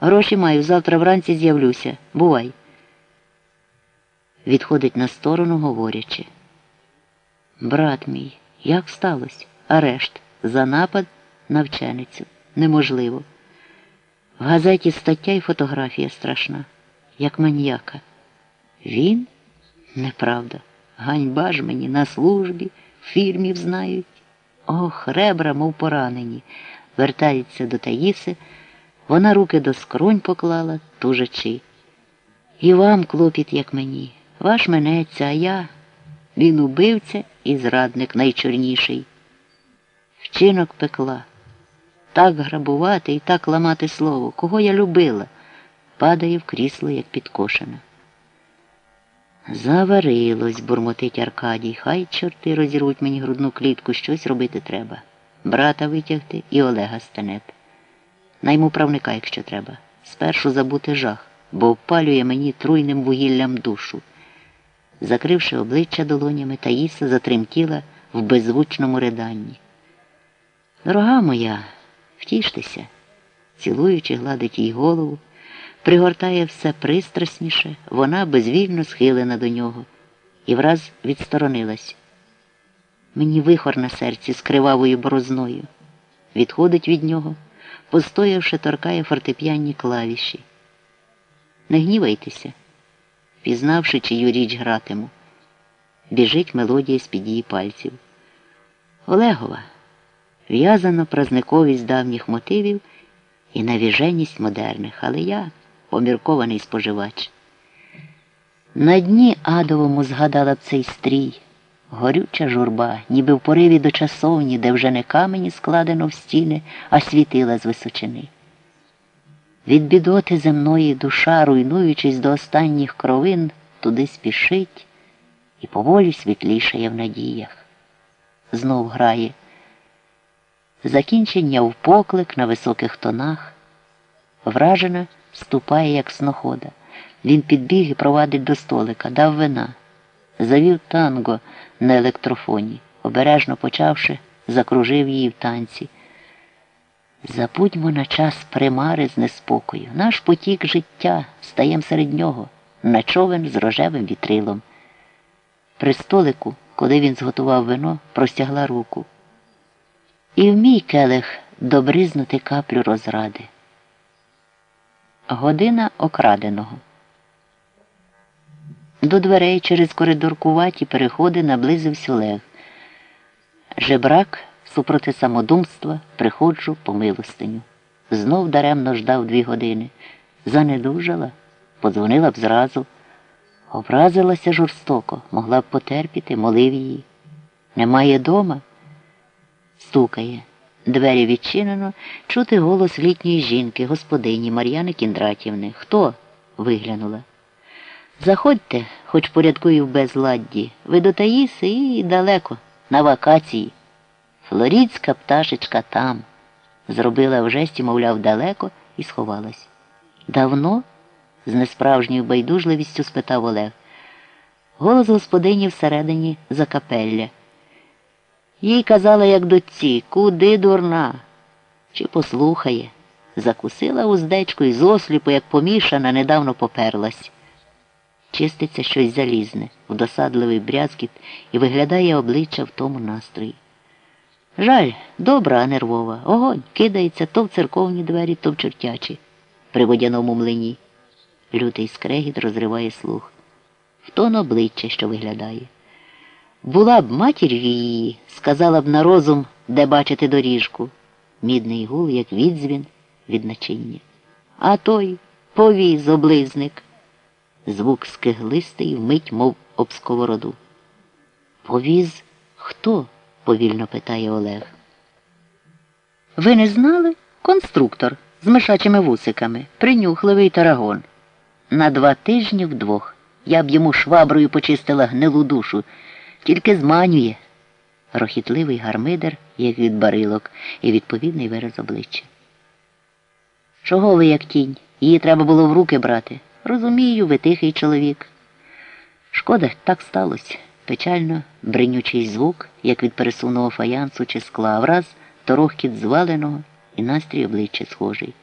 Гроші маю, завтра вранці з'явлюся. Бувай. Відходить на сторону, говорячи. Брат мій, як сталося? Арешт за напад на вченицю. Неможливо. В газеті стаття і фотографія страшна, як маніяка. Він? Неправда. Ганьба ж мені на службі, фірмів знають. Ох, ребра, мов поранені. Вертається до Таїси, вона руки до скронь поклала, тужачи. І вам клопіт, як мені. Ваш менеться, а я. Він убивця і зрадник найчорніший. Вчинок пекла. Так грабувати і так ламати слово, кого я любила, падає в крісло, як підкошена. Заварилось, бурмотить Аркадій. Хай чорти розірвуть мені грудну клітку, щось робити треба. Брата витягти і Олега стенет. Найму правника, якщо треба. Спершу забути жах, бо впалює мені труйним вугіллям душу. Закривши обличчя долонями, Таїса затремтіла в беззвучному риданні. Дорога моя, втіштеся, цілуючи, гладить їй голову, пригортає все пристрасніше, вона безвільно схилена до нього і враз відсторонилась. Мені вихор на серці з кривавою борозною. Відходить від нього, постоявши, торкає фортепіанні клавіші. Не гнівайтеся, пізнавши, чию річ гратиму. Біжить мелодія з під її пальців. Олегова в'язано празниковість давніх мотивів і навіженість модерних, але я поміркований споживач. На дні адовому згадала б цей стрій, горюча журба, ніби в пориві до часовні, де вже не камені складено в стіни, а світила з височини. Від бідоти земної душа, руйнуючись до останніх кровин, туди спішить і поволі світлішає в надіях. Знов грає. Закінчення в поклик на високих тонах. Вражена ступає, як снохода. Він підбіг і провадить до столика, дав вина, завів танго на електрофоні, обережно почавши, закружив її в танці. Забудьмо на час примари з неспокою. Наш потік життя стаєм серед нього, на човен з рожевим вітрилом. При столику, коли він зготував вино, простягла руку. І вмій, келих, добризнути каплю розради. Година окраденого. До дверей через коридоркуваті переходи наблизився Олег. Жебрак супроти самодумства приходжу по милостиню. Знов даремно ждав дві години. Занедужала, подзвонила б зразу. Образилася жорстоко, могла б потерпіти, молив її. Немає дома. Стукає. Двері відчинено, чути голос літньої жінки, господині Мар'яни Кіндратівни. Хто? виглянула. Заходьте, хоч порядкую в безладді. Ви до Таїси і далеко, на вакації. Флорідська пташечка там. Зробила в жесті, мовляв, далеко, і сховалась. Давно? з несправжньою байдужливістю спитав Олег. Голос господині всередині закапелля. Їй казала, як дочці, куди дурна? Чи послухає? Закусила уздечку і зосліпу, як помішана, недавно поперлась. Чиститься щось залізне, в досадливий брязкіт і виглядає обличчя в тому настрої. Жаль, добра, а нервова. Огонь кидається то в церковні двері, то в чортячі, при водяному млині. Лютий скрегіт розриває слух. В тон обличчя, що виглядає. Була б матір'ю її, сказала б на розум, де бачити доріжку. Мідний гул, як відзвін від начиння. А той повіз облизник. Звук скиглистий вмить, мов об сковороду. Повіз хто? повільно питає Олег. Ви не знали? Конструктор з мишачими вусиками, принюхливий тарагон. На два тижні вдвох. Я б йому шваброю почистила гнилу душу, тільки зманює. Рохітливий гармидер, як від барилок, і відповідний вираз обличчя. Чого ви, як тінь? Її треба було в руки брати. Розумію, ви тихий чоловік. Шкода, так сталося. Печально бринючий звук, як від пересувного фаянсу чи скла, враз торохкіт зваленого і настрій обличчя схожий.